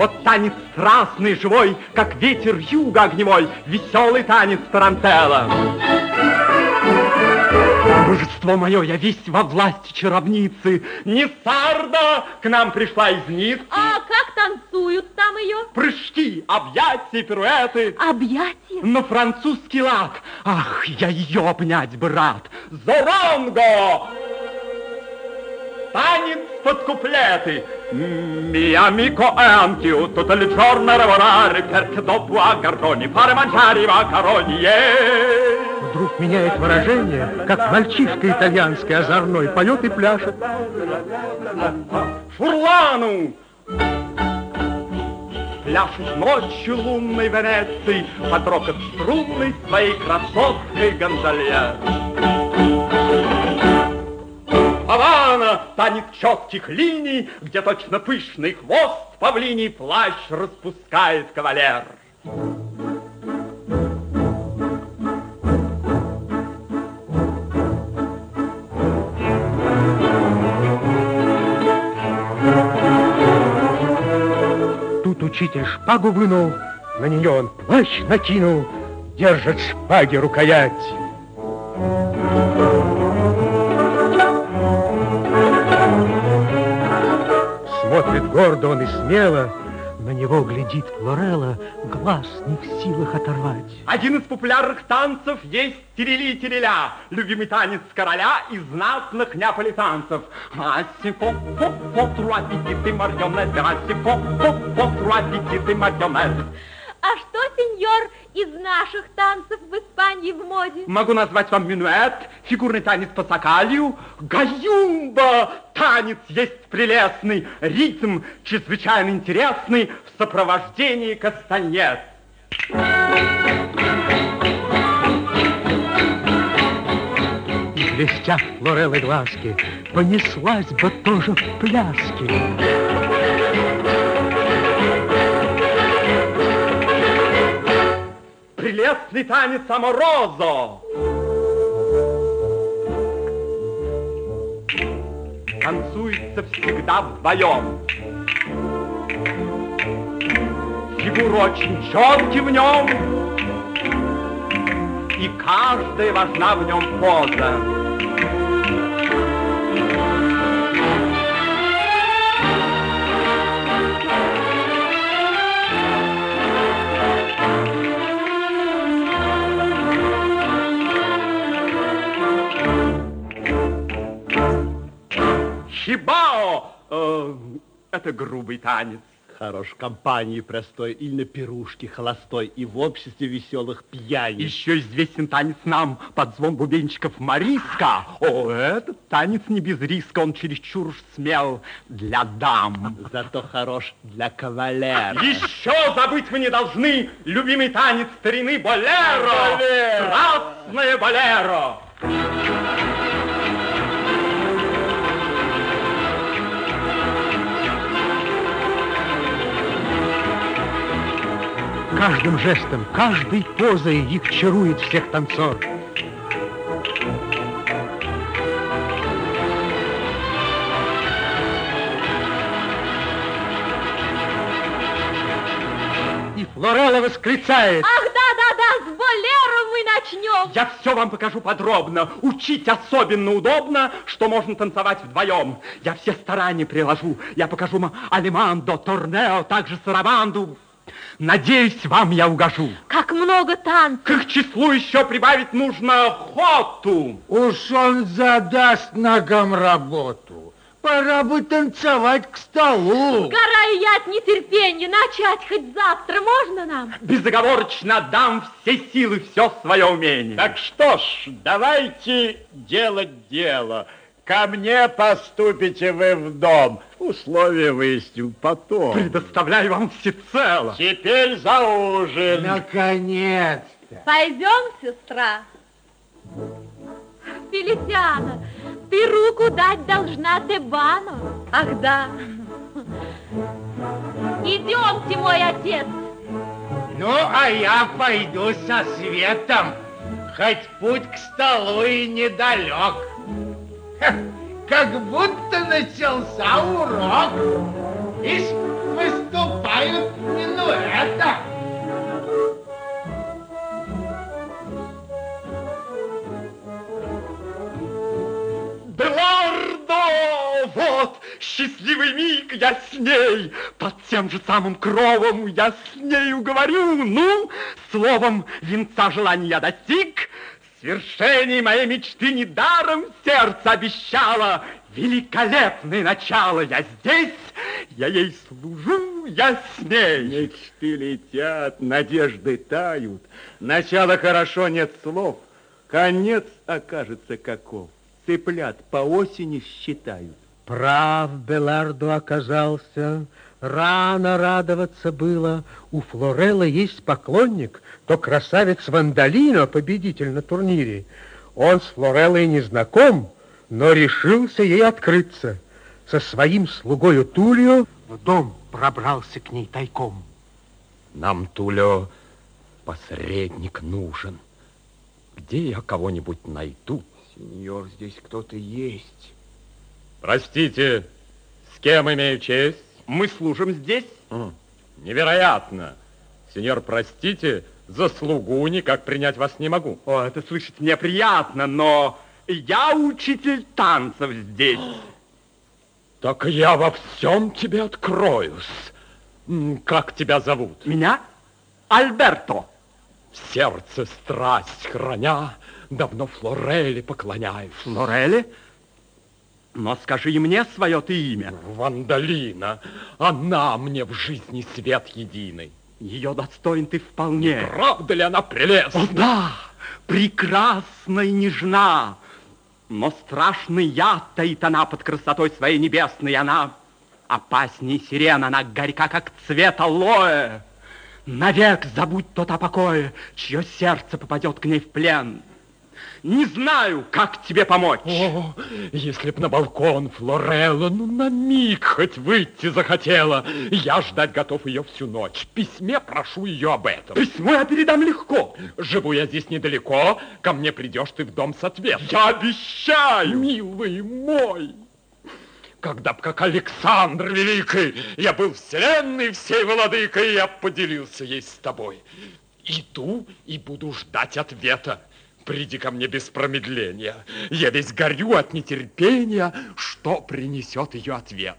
Вот танец страстный, живой, как ветер юга огневой, веселый танец тарантелла. Божество мое, я весь во власти чаровницы. Несарда к нам пришла из Ниц. А как танцуют там ее? Прыжки, объятия, пируэты. Объятия? На французский лад. Ах, я ее обнять бы рад. Зоронго! Танец под куплеты. Mi amico è anch'io tutto il giorno a lavorare perché dopo a Gardoni fare mangiare i macaroni. Yeah. Вдруг меняет выражение, как мальчишка итальянский озорной поет и пляшет. Фурлану! Пляшет ночью лунной Венеции под рокот струнной своей красоткой гондольер. Havana, танец четких линий, где точно пышный хвост павлиний плащ распускает кавалер. Тут учитель шпагу вынул, на нее он плащ накинул, держит шпаги рукоять. Смотрит гордо он и смело, на него глядит Флорелла, глаз не в силах оторвать. Один из популярных танцев есть терели тереля, любимый танец короля и знатных неаполитанцев. Аси фо фо фо труа аппетиты марионет, аси фо фо фо труа аппетиты марионет. А что, сеньор, из наших танцев в Испании в моде? Могу назвать вам минуэт, фигурный танец по сакалью, гаюмба, танец есть прелестный, ритм чрезвычайно интересный в сопровождении кастаньет. И блестят Флореллы глазки, понеслась бы тоже в пляске. Прелестный танец аморозо. Танцуется всегда вдвоем. Фигура очень четкий в нем, и каждая важна в нем поза. Хибао! Э, это грубый танец. Хорош в компании простой, или на пирушке холостой, и в обществе веселых пьяниц. Еще известен танец нам под звон бубенчиков Мариска. О, этот танец не без риска, он чересчур уж смел для дам. Зато хорош для кавалера. Еще забыть мы не должны любимый танец старины Болеро. Болеро. Красное Болеро. Каждым жестом, каждой позой их чарует всех танцор. И Флорелла восклицает. Ах, да-да-да, с болером мы начнем. Я все вам покажу подробно. Учить особенно удобно, что можно танцевать вдвоем. Я все старания приложу. Я покажу вам алимандо, торнео, также сараванду. Надеюсь, вам я угожу. Как много танцев. К их числу еще прибавить нужно хоту. Уж он задаст ногам работу. Пора бы танцевать к столу. Сгораю я от нетерпения. Начать хоть завтра можно нам? Безоговорочно дам все силы, все свое умение. Так что ж, давайте делать дело. Ко мне поступите вы в дом. Условия выясним потом. Предоставляю вам всецело. Теперь за ужин. Наконец-то. Пойдем, сестра. Фелисиана, ты руку дать должна Тебану. Ах, да. Идемте, мой отец. Ну, а я пойду со светом. Хоть путь к столу и недалек. Как будто начался урок. И выступай. играют минуэта. Белардо! Вот, счастливый миг, я с ней. Под тем же самым кровом я с нею говорю. Ну, словом, венца желания достиг. Свершение моей мечты недаром сердце обещало. Великолепное начало. Я здесь, я ей служу, я с ней. Мечты летят, надежды тают. Начало хорошо, нет слов. Конец окажется каков. Цыплят по осени считают. Прав Белардо оказался, рано радоваться было. У Флорелла есть поклонник, то красавец Вандалино, победитель на турнире. Он с Флореллой не знаком, но решился ей открыться. Со своим слугою Тулио в дом пробрался к ней тайком. Нам, Тулио, посредник нужен. Где я кого-нибудь найду? Сеньор, здесь кто-то есть. Простите, с кем имею честь? Мы служим здесь. Невероятно. Сеньор, простите, за слугу никак принять вас не могу. О, это слышать мне приятно, но я учитель танцев здесь. Так я во всем тебе откроюсь. Как тебя зовут? Меня? Альберто. В сердце страсть храня, давно Флорели поклоняюсь. Флорели? Но скажи мне свое ты имя. Вандалина. Она мне в жизни свет единый. Ее достоин ты вполне. Правда ли она прелестна? О, да, прекрасна и нежна. Но страшный яд таит она под красотой своей небесной. Она опасней сирен, она горька, как цвет алоэ. Навек забудь тот о покое, чье сердце попадет к ней в плен. Не знаю, как тебе помочь. О, если б на балкон Флорелла, ну на миг хоть выйти захотела. Я ждать готов ее всю ночь. В письме прошу ее об этом. Письмо я передам легко. Живу я здесь недалеко, ко мне придешь ты в дом с ответом. Я обещаю. Милый мой. Когда б, как Александр Великий, я был вселенной всей владыкой, я поделился ей с тобой. Иду и буду ждать ответа. Приди ко мне без промедления. Я весь горю от нетерпения, что принесет ее ответ.